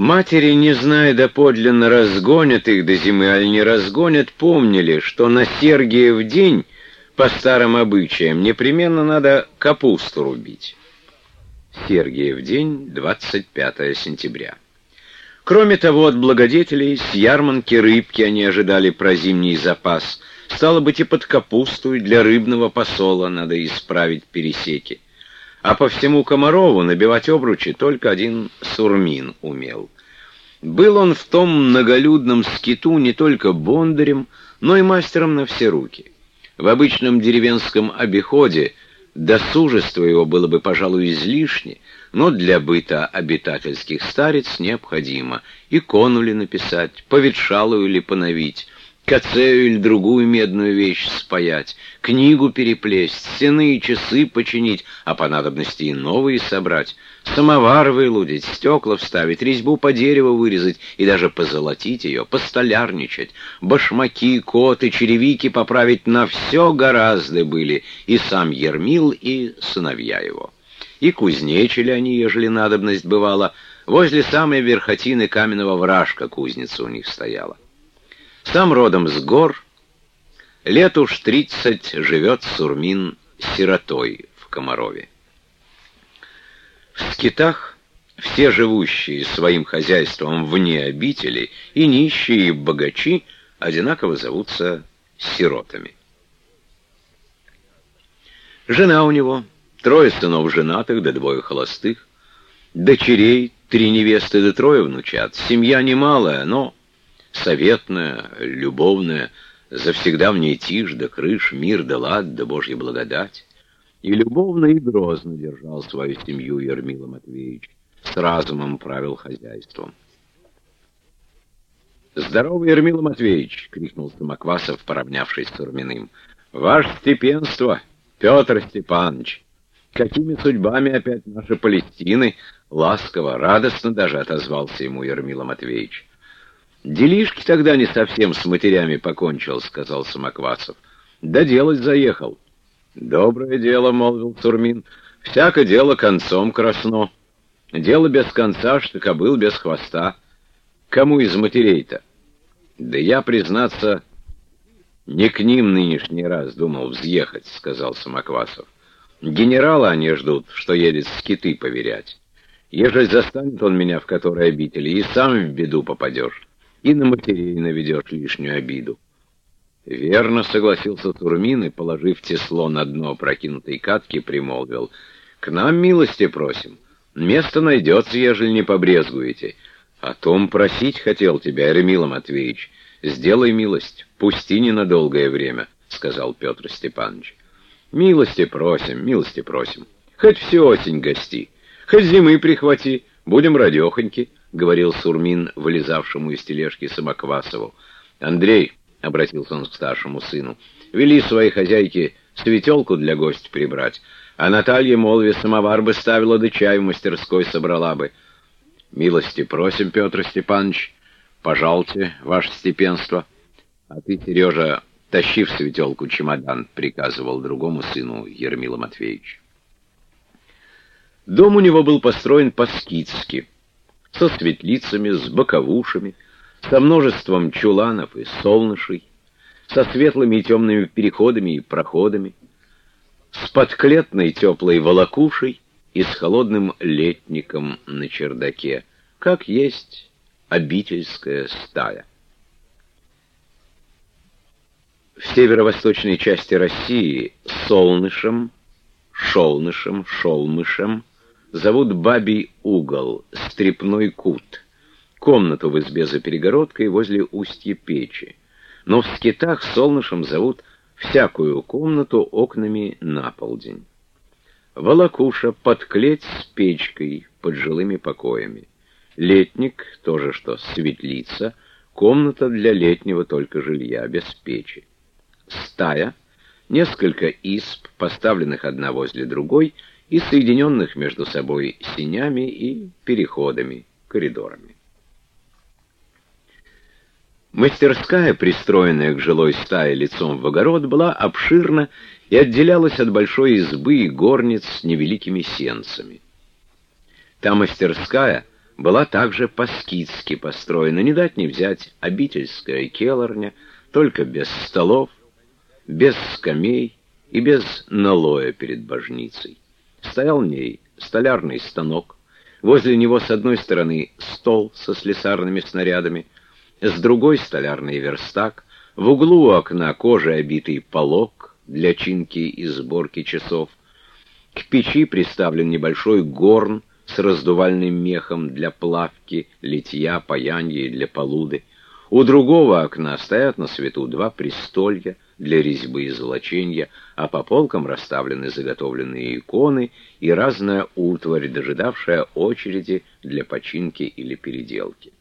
Матери, не зная доподлинно, разгонят их до зимы, аль не разгонят, помнили, что на Сергиев день, по старым обычаям, непременно надо капусту рубить. Сергиев день, 25 сентября. Кроме того, от благодетелей с ярманки рыбки они ожидали про зимний запас. Стало быть, и под капусту, и для рыбного посола надо исправить пересеки. А по всему Комарову набивать обручи только один Сурмин умел. Был он в том многолюдном скиту не только бондарем, но и мастером на все руки. В обычном деревенском обиходе досужество его было бы, пожалуй, излишне, но для быта обитательских старец необходимо икону ли написать, поветшалую ли поновить, кацею или другую медную вещь спаять, книгу переплесть, стены и часы починить, а по надобности и новые собрать, самовар вылудить, стекла вставить, резьбу по дереву вырезать и даже позолотить ее, постолярничать, башмаки, коты, черевики поправить на все гораздо были и сам Ермил, и сыновья его. И кузнечили они, ежели надобность бывала, возле самой верхотины каменного вражка кузница у них стояла. Сам родом с гор, лет уж тридцать живет Сурмин сиротой в Комарове. В скитах все живущие своим хозяйством вне обители, и нищие, и богачи, одинаково зовутся сиротами. Жена у него, трое сынов женатых, да двое холостых, дочерей, три невесты да трое внучат. Семья немалая, но советная, любовная, завсегда в ней тишь да крыш, мир да лад да Божья благодать. И любовно и грозно держал свою семью Ермила Матвеевич, с разумом правил хозяйством. «Здорово, Ермила Матвеевич!» — крикнул Самоквасов, поравнявшись с Сурминым. «Ваше степенство, Петр Степанович! Какими судьбами опять наши Палестины?» Ласково, радостно даже отозвался ему Ермила Матвеевич. «Делишки тогда не совсем с матерями покончил», — сказал Самоквасов. «Да делать заехал». «Доброе дело», — молвил Турмин. «Всяко дело концом красно. Дело без конца, что кобыл без хвоста. Кому из матерей-то?» «Да я, признаться, не к ним нынешний раз думал взъехать», — сказал Самоквасов. «Генерала они ждут, что едет скиты поверять. Ежели застанет он меня в которой обители, и сам в беду попадешь» и на матерей наведешь лишнюю обиду. Верно согласился Турмин и, положив тесло на дно прокинутой катки, примолвил. К нам милости просим. Место найдется, ежели не побрезгуете. О том просить хотел тебя, Ермила Матвеевич. Сделай милость, пусти ненадолгое время, сказал Петр Степанович. Милости просим, милости просим. Хоть всю осень гости, хоть зимы прихвати, будем радехоньки. — говорил Сурмин, вылезавшему из тележки Самоквасову. «Андрей», — обратился он к старшему сыну, — «вели своей хозяйке светелку для гостя прибрать, а Наталья, молве, самовар бы ставила, да чай в мастерской собрала бы». «Милости просим, Петр Степанович, пожалуйте, ваше степенство». «А ты, Сережа, тащи в светелку чемодан», — приказывал другому сыну Ермила Матвеевич. Дом у него был построен по-скидски — со светлицами, с боковушами, со множеством чуланов и солнышей, со светлыми и темными переходами и проходами, с подклетной теплой волокушей и с холодным летником на чердаке, как есть обительская стая. В северо-восточной части России солнышем, шолнышем, шолмышем зовут Бабий угол, стрепной кут, комнату в избе за перегородкой возле устья печи. Но в скитах солнышем зовут всякую комнату окнами на полдень. Волокуша под клеть с печкой под жилыми покоями. Летник, тоже что светлица, комната для летнего только жилья, без печи. Стая, несколько исп, поставленных одна возле другой, и соединенных между собой синями и переходами, коридорами. Мастерская, пристроенная к жилой стае лицом в огород, была обширна и отделялась от большой избы и горниц с невеликими сенцами. Та мастерская была также по-скидски построена, не дать не взять обительская келарня, только без столов, без скамей и без налоя перед божницей. Стоял в ней столярный станок, возле него с одной стороны стол со слесарными снарядами, с другой столярный верстак, в углу у окна кожей обитый полог для чинки и сборки часов, к печи приставлен небольшой горн с раздувальным мехом для плавки, литья, паянья и для полуды. У другого окна стоят на свету два престолья для резьбы и золоченья, а по полкам расставлены заготовленные иконы и разная утварь, дожидавшая очереди для починки или переделки.